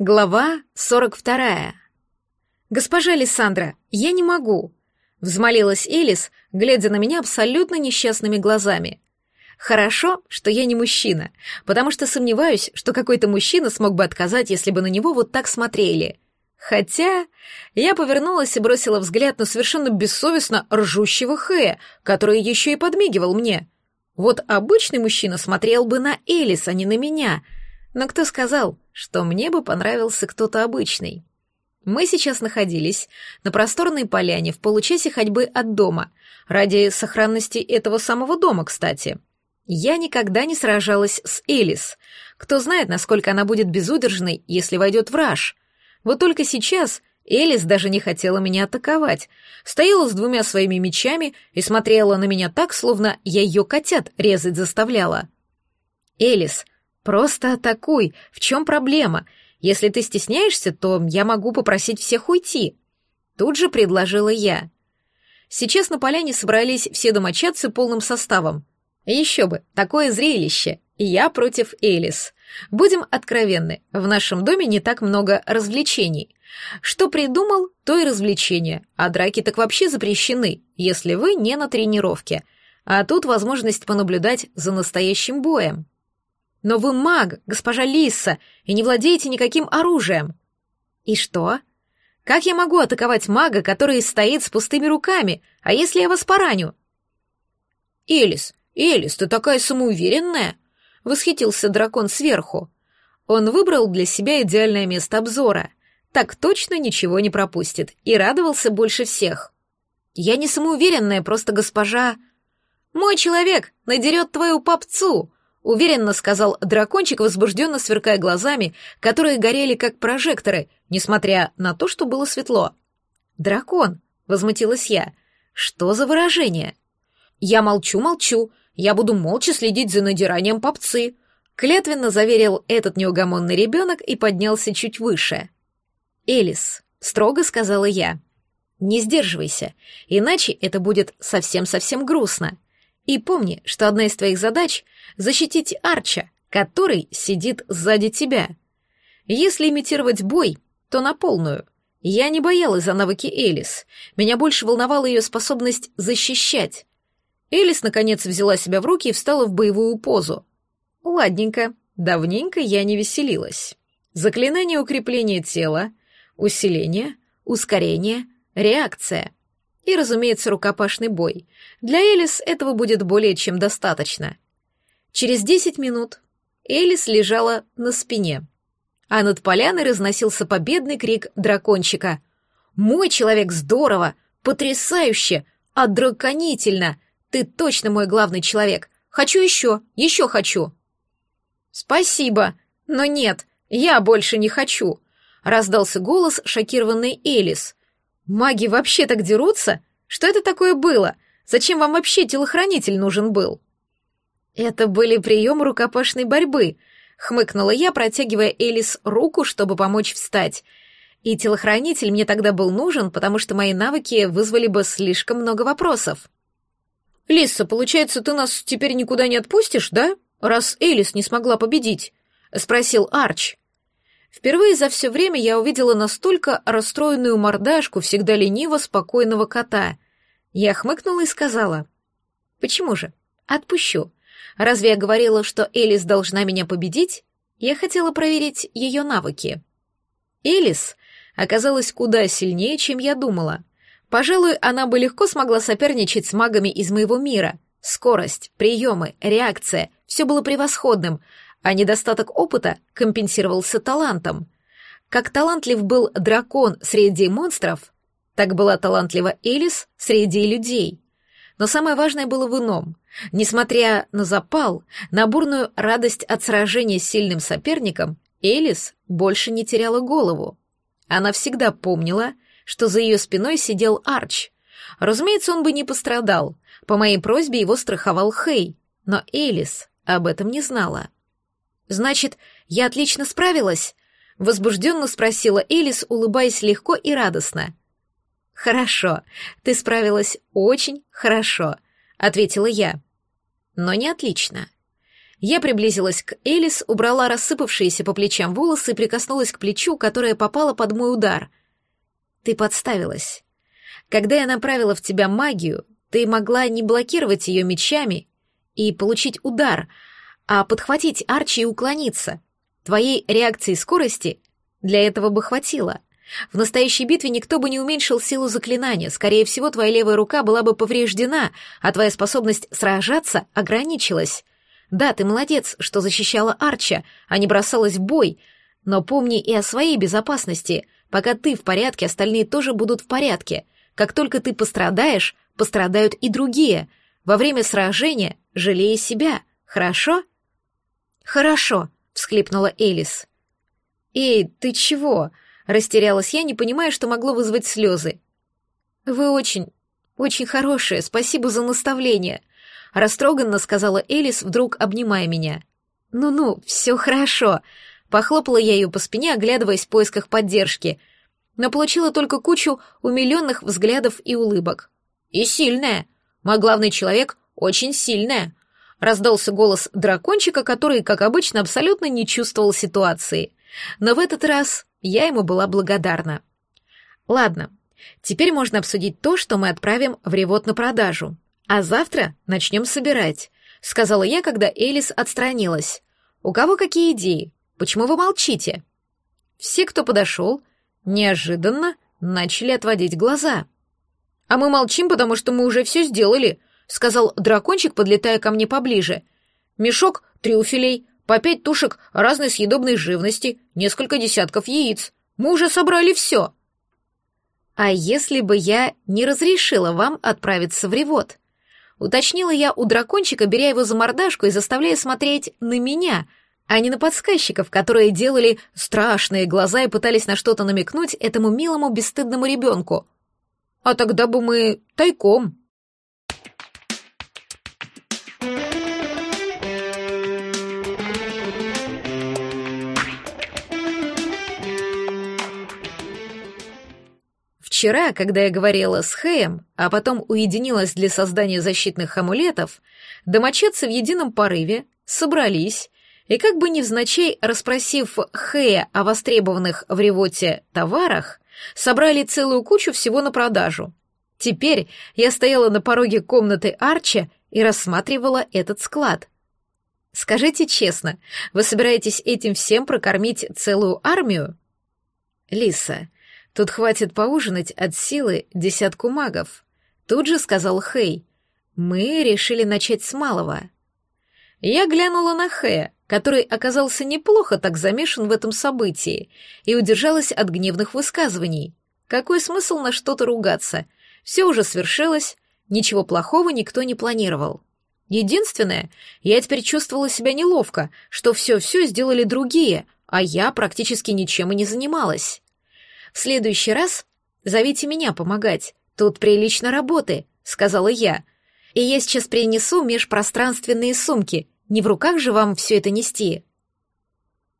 Глава 42. «Госпожа Лиссандра, я не могу», — взмолилась Элис, глядя на меня абсолютно несчастными глазами. «Хорошо, что я не мужчина, потому что сомневаюсь, что какой-то мужчина смог бы отказать, если бы на него вот так смотрели. Хотя...» Я повернулась и бросила взгляд на совершенно бессовестно ржущего Хэя, который еще и подмигивал мне. «Вот обычный мужчина смотрел бы на Элис, а не на меня. Но кто сказал, что мне бы понравился кто-то обычный. Мы сейчас находились на просторной поляне в получасе ходьбы от дома, ради сохранности этого самого дома, кстати. Я никогда не сражалась с Элис. Кто знает, насколько она будет безудержной, если войдет в раж. Вот только сейчас Элис даже не хотела меня атаковать. Стояла с двумя своими мечами и смотрела на меня так, словно я ее котят резать заставляла. «Элис, Просто атакуй. В чем проблема? Если ты стесняешься, то я могу попросить всех уйти. Тут же предложила я. Сейчас на поляне собрались все домочадцы полным составом. Еще бы, такое зрелище. Я против Элис. Будем откровенны, в нашем доме не так много развлечений. Что придумал, то и развлечение, а драки так вообще запрещены, если вы не на тренировке. А тут возможность понаблюдать за настоящим боем. Но вы маг, госпожа Лиса, и не владеете никаким оружием. И что? Как я могу атаковать мага, который стоит с пустыми руками? А если я вас пораню? Элис, Элис, ты такая самоуверенная, восхитился дракон сверху. Он выбрал для себя идеальное место обзора. Так точно ничего не пропустит и радовался больше всех. Я не самоуверенная, просто госпожа. Мой человек надерет твою попцу, уверенно сказал дракончик, возбужденно сверкая глазами, которые горели как прожекторы, несмотря на то, что было светло. «Дракон!» — возмутилась я. «Что за выражение?» «Я молчу, молчу. Я буду молча следить за надиранием попцы», — клятвенно заверил этот неугомонный ребенок и поднялся чуть выше. «Элис», — строго сказала я, — «не сдерживайся, иначе это будет совсем-совсем грустно». И помни, что одна из твоих задач — защитить Арча, который сидит сзади тебя. Если имитировать бой, то на полную. Я не боялась за навыки Элис. Меня больше волновала ее способность защищать. Элис, наконец, взяла себя в руки и встала в боевую позу. Ладненько, давненько я не веселилась. Заклинание укрепления тела, усиление, ускорение, реакция и, разумеется, рукопашный бой. Для Элис этого будет более чем достаточно. Через 10 минут Элис лежала на спине, а над поляной разносился победный крик дракончика. «Мой человек здорово! Потрясающе! Отдраконительно! Ты точно мой главный человек! Хочу еще! Еще хочу!» «Спасибо, но нет, я больше не хочу!» — раздался голос шокированной Элис — Маги вообще так дерутся? Что это такое было? Зачем вам вообще телохранитель нужен был? Это были приемы рукопашной борьбы, хмыкнула я, протягивая Элис руку, чтобы помочь встать. И телохранитель мне тогда был нужен, потому что мои навыки вызвали бы слишком много вопросов. «Лиса, получается, ты нас теперь никуда не отпустишь, да? Раз Элис не смогла победить?» — спросил Арч. Впервые за все время я увидела настолько расстроенную мордашку всегда лениво спокойного кота. Я хмыкнула и сказала. «Почему же? Отпущу. Разве я говорила, что Элис должна меня победить? Я хотела проверить ее навыки». Элис оказалась куда сильнее, чем я думала. Пожалуй, она бы легко смогла соперничать с магами из моего мира. Скорость, приемы, реакция — все было превосходным — а недостаток опыта компенсировался талантом. Как талантлив был дракон среди монстров, так была талантлива Элис среди людей. Но самое важное было в ином. Несмотря на запал, на бурную радость от сражения с сильным соперником, Элис больше не теряла голову. Она всегда помнила, что за ее спиной сидел Арч. Разумеется, он бы не пострадал. По моей просьбе его страховал Хей, но Элис об этом не знала. «Значит, я отлично справилась?» — возбужденно спросила Элис, улыбаясь легко и радостно. «Хорошо, ты справилась очень хорошо», — ответила я. «Но не отлично». Я приблизилась к Элис, убрала рассыпавшиеся по плечам волосы и прикоснулась к плечу, которое попало под мой удар. «Ты подставилась. Когда я направила в тебя магию, ты могла не блокировать ее мечами и получить удар», а подхватить Арчи и уклониться. Твоей реакции скорости для этого бы хватило. В настоящей битве никто бы не уменьшил силу заклинания, скорее всего, твоя левая рука была бы повреждена, а твоя способность сражаться ограничилась. Да, ты молодец, что защищала Арча, а не бросалась в бой, но помни и о своей безопасности. Пока ты в порядке, остальные тоже будут в порядке. Как только ты пострадаешь, пострадают и другие. Во время сражения жалей себя, хорошо?» «Хорошо», — всхлипнула Элис. «Эй, ты чего?» — растерялась я, не понимая, что могло вызвать слезы. «Вы очень, очень хорошая, спасибо за наставление», — растроганно сказала Элис, вдруг обнимая меня. «Ну-ну, все хорошо», — похлопала я ее по спине, оглядываясь в поисках поддержки, но получила только кучу умиленных взглядов и улыбок. «И сильная. Мой главный человек очень сильная. Раздался голос дракончика, который, как обычно, абсолютно не чувствовал ситуации. Но в этот раз я ему была благодарна. Ладно, теперь можно обсудить то, что мы отправим в ревот на продажу. А завтра начнем собирать, сказала я, когда Элис отстранилась. У кого какие идеи? Почему вы молчите? Все, кто подошел, неожиданно начали отводить глаза. А мы молчим, потому что мы уже все сделали, сказал дракончик, подлетая ко мне поближе. «Мешок трюфелей, по пять тушек разной съедобной живности, несколько десятков яиц. Мы уже собрали все». «А если бы я не разрешила вам отправиться в ревод?» Уточнила я у дракончика, беря его за мордашку и заставляя смотреть на меня, а не на подсказчиков, которые делали страшные глаза и пытались на что-то намекнуть этому милому бесстыдному ребенку. «А тогда бы мы тайком», Вчера, когда я говорила с Хэем, а потом уединилась для создания защитных амулетов, домочадцы в едином порыве собрались и, как бы невзначай расспросив Хэя о востребованных в ревоте товарах, собрали целую кучу всего на продажу. Теперь я стояла на пороге комнаты Арча и рассматривала этот склад. «Скажите честно, вы собираетесь этим всем прокормить целую армию?» «Лиса, «Тут хватит поужинать от силы десятку магов», — тут же сказал Хей. «Мы решили начать с малого». Я глянула на Хэя, который оказался неплохо так замешан в этом событии, и удержалась от гневных высказываний. Какой смысл на что-то ругаться? Все уже свершилось, ничего плохого никто не планировал. Единственное, я теперь чувствовала себя неловко, что все-все сделали другие, а я практически ничем и не занималась. В следующий раз зовите меня помогать. Тут прилично работы, сказала я. И я сейчас принесу межпространственные сумки. Не в руках же вам все это нести.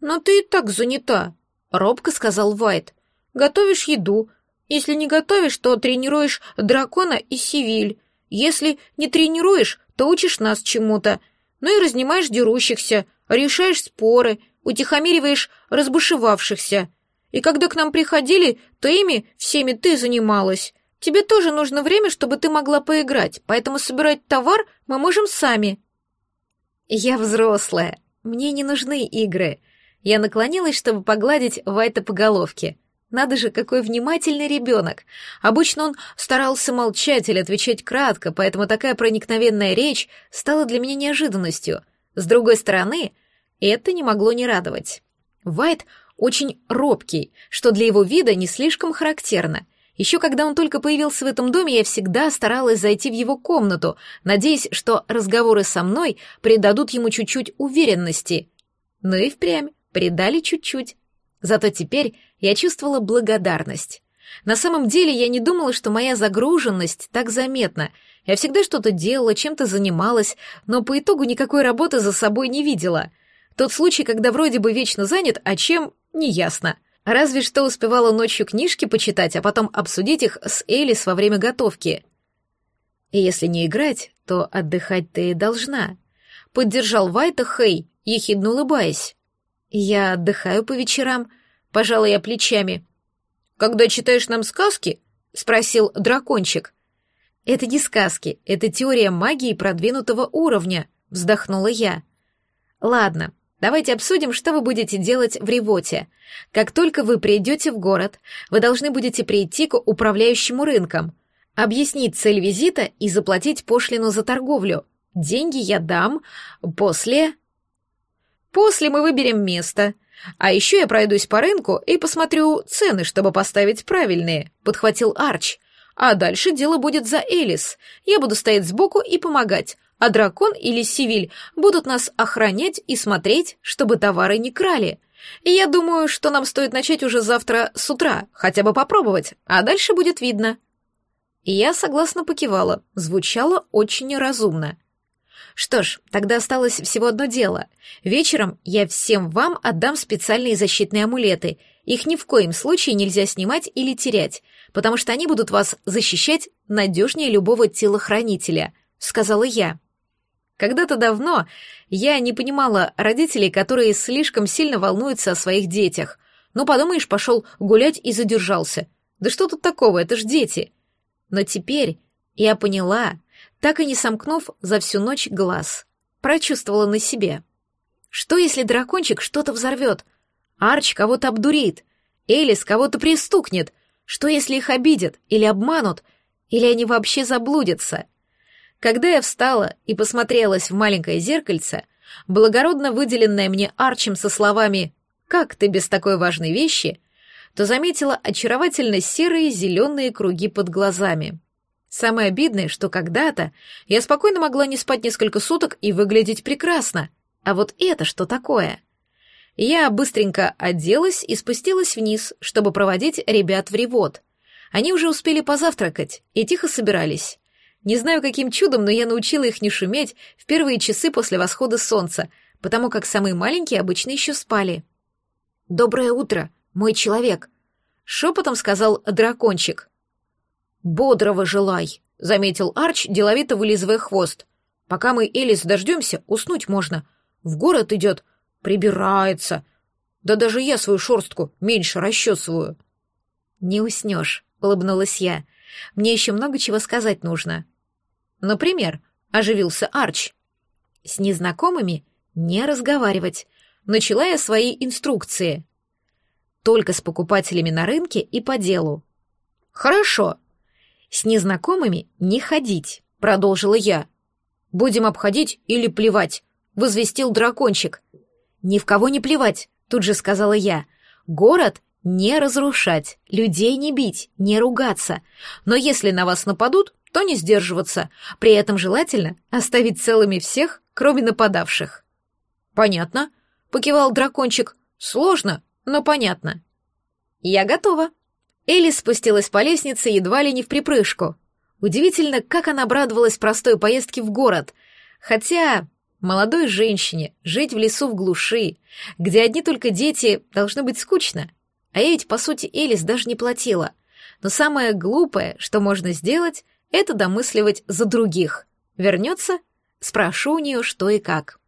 Но ты и так занята, робко сказал Вайт. Готовишь еду. Если не готовишь, то тренируешь дракона и сивиль. Если не тренируешь, то учишь нас чему-то. Ну и разнимаешь дерущихся, решаешь споры, утихомириваешь разбушевавшихся. И когда к нам приходили, то ими всеми ты занималась. Тебе тоже нужно время, чтобы ты могла поиграть, поэтому собирать товар мы можем сами». «Я взрослая, мне не нужны игры». Я наклонилась, чтобы погладить Вайта по головке. Надо же, какой внимательный ребенок. Обычно он старался молчать или отвечать кратко, поэтому такая проникновенная речь стала для меня неожиданностью. С другой стороны, это не могло не радовать. Вайт очень робкий, что для его вида не слишком характерно. Еще когда он только появился в этом доме, я всегда старалась зайти в его комнату, надеясь, что разговоры со мной придадут ему чуть-чуть уверенности. Но и впрямь придали чуть-чуть. Зато теперь я чувствовала благодарность. На самом деле я не думала, что моя загруженность так заметна. Я всегда что-то делала, чем-то занималась, но по итогу никакой работы за собой не видела. Тот случай, когда вроде бы вечно занят, а чем Неясно. Разве что успевала ночью книжки почитать, а потом обсудить их с Элис во время готовки. И если не играть, то отдыхать ты должна. Поддержал Вайта Хей, ехидно улыбаясь. Я отдыхаю по вечерам, пожала я плечами. Когда читаешь нам сказки? спросил дракончик. Это не сказки, это теория магии продвинутого уровня, вздохнула я. Ладно, Давайте обсудим, что вы будете делать в Ривоте. Как только вы придете в город, вы должны будете прийти к управляющему рынком, объяснить цель визита и заплатить пошлину за торговлю. Деньги я дам после... После мы выберем место. А еще я пройдусь по рынку и посмотрю цены, чтобы поставить правильные, — подхватил Арч. А дальше дело будет за Элис. Я буду стоять сбоку и помогать а дракон или Сивиль будут нас охранять и смотреть, чтобы товары не крали. И я думаю, что нам стоит начать уже завтра с утра, хотя бы попробовать, а дальше будет видно». Я согласно покивала, звучало очень разумно. Что ж, тогда осталось всего одно дело. Вечером я всем вам отдам специальные защитные амулеты. Их ни в коем случае нельзя снимать или терять, потому что они будут вас защищать надежнее любого телохранителя, сказала я. Когда-то давно я не понимала родителей, которые слишком сильно волнуются о своих детях. Ну, подумаешь, пошел гулять и задержался. Да что тут такого, это ж дети. Но теперь я поняла, так и не сомкнув за всю ночь глаз. Прочувствовала на себе. Что, если дракончик что-то взорвет? Арч кого-то обдурит? Элис кого-то пристукнет? Что, если их обидят или обманут? Или они вообще заблудятся?» Когда я встала и посмотрелась в маленькое зеркальце, благородно выделенное мне Арчем со словами «Как ты без такой важной вещи?», то заметила очаровательно серые зеленые круги под глазами. Самое обидное, что когда-то я спокойно могла не спать несколько суток и выглядеть прекрасно. А вот это что такое? Я быстренько оделась и спустилась вниз, чтобы проводить ребят в ревод. Они уже успели позавтракать и тихо собирались. Не знаю, каким чудом, но я научила их не шуметь в первые часы после восхода солнца, потому как самые маленькие обычно еще спали. «Доброе утро, мой человек!» — шепотом сказал дракончик. «Бодрого желай!» — заметил Арч, деловито вылизывая хвост. «Пока мы Элис дождемся, уснуть можно. В город идет, прибирается. Да даже я свою шорстку меньше расчесываю». «Не уснешь», — улыбнулась я. «Мне еще много чего сказать нужно». Например, оживился Арч. С незнакомыми не разговаривать. Начала я свои инструкции. Только с покупателями на рынке и по делу. Хорошо. С незнакомыми не ходить, продолжила я. Будем обходить или плевать, возвестил дракончик. Ни в кого не плевать, тут же сказала я. Город не разрушать, людей не бить, не ругаться. Но если на вас нападут, то не сдерживаться, при этом желательно оставить целыми всех, кроме нападавших. «Понятно», — покивал дракончик. «Сложно, но понятно». «Я готова». Элис спустилась по лестнице едва ли не в припрыжку. Удивительно, как она обрадовалась простой поездке в город. Хотя молодой женщине жить в лесу в глуши, где одни только дети, должно быть скучно. А я ведь, по сути, Элис даже не платила. Но самое глупое, что можно сделать — это домысливать за других. Вернется, спрошу у нее, что и как.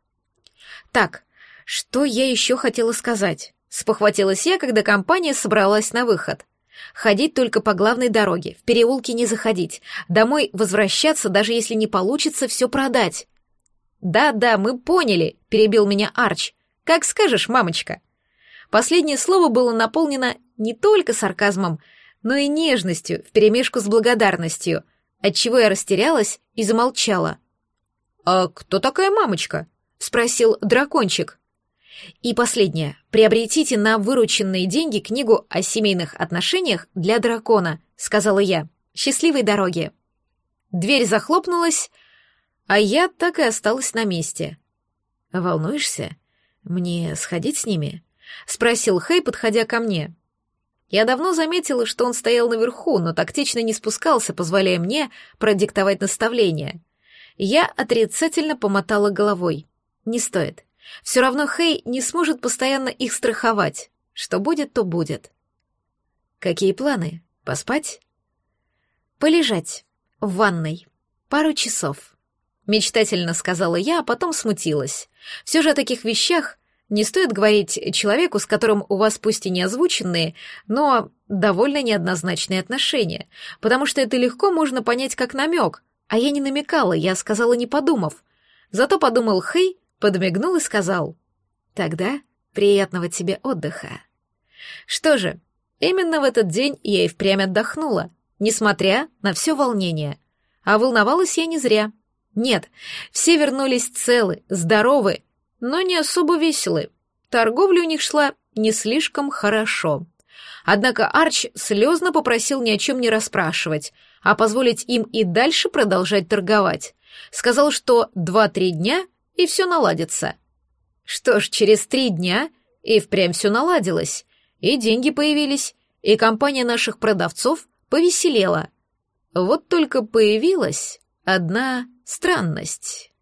Так, что я еще хотела сказать? Спохватилась я, когда компания собралась на выход. Ходить только по главной дороге, в переулке не заходить, домой возвращаться, даже если не получится все продать. «Да-да, мы поняли», — перебил меня Арч. «Как скажешь, мамочка». Последнее слово было наполнено не только сарказмом, но и нежностью вперемешку с благодарностью — отчего я растерялась и замолчала. «А кто такая мамочка?» — спросил дракончик. И последнее. Приобретите на вырученные деньги книгу о семейных отношениях для дракона, сказала я. Счастливой дороги. Дверь захлопнулась, а я так и осталась на месте. Волнуешься? Мне сходить с ними? спросил Хэй, подходя ко мне. Я давно заметила, что он стоял наверху, но тактично не спускался, позволяя мне продиктовать наставление. Я отрицательно помотала головой. Не стоит. Все равно Хей не сможет постоянно их страховать. Что будет, то будет. Какие планы? Поспать? Полежать. В ванной. Пару часов. Мечтательно сказала я, а потом смутилась. Все же о таких вещах не стоит говорить человеку, с которым у вас пусть и не озвученные, но довольно неоднозначные отношения, потому что это легко можно понять как намек. А я не намекала, я сказала, не подумав. Зато подумал Хэй, подмигнул и сказал, «Тогда приятного тебе отдыха». Что же, именно в этот день я и впрямь отдохнула, несмотря на все волнение. А волновалась я не зря. Нет, все вернулись целы, здоровы но не особо веселы. Торговля у них шла не слишком хорошо. Однако Арч слезно попросил ни о чем не расспрашивать, а позволить им и дальше продолжать торговать. Сказал, что два-три дня и все наладится. Что ж, через три дня и впрямь все наладилось, и деньги появились, и компания наших продавцов повеселела. Вот только появилась одна странность.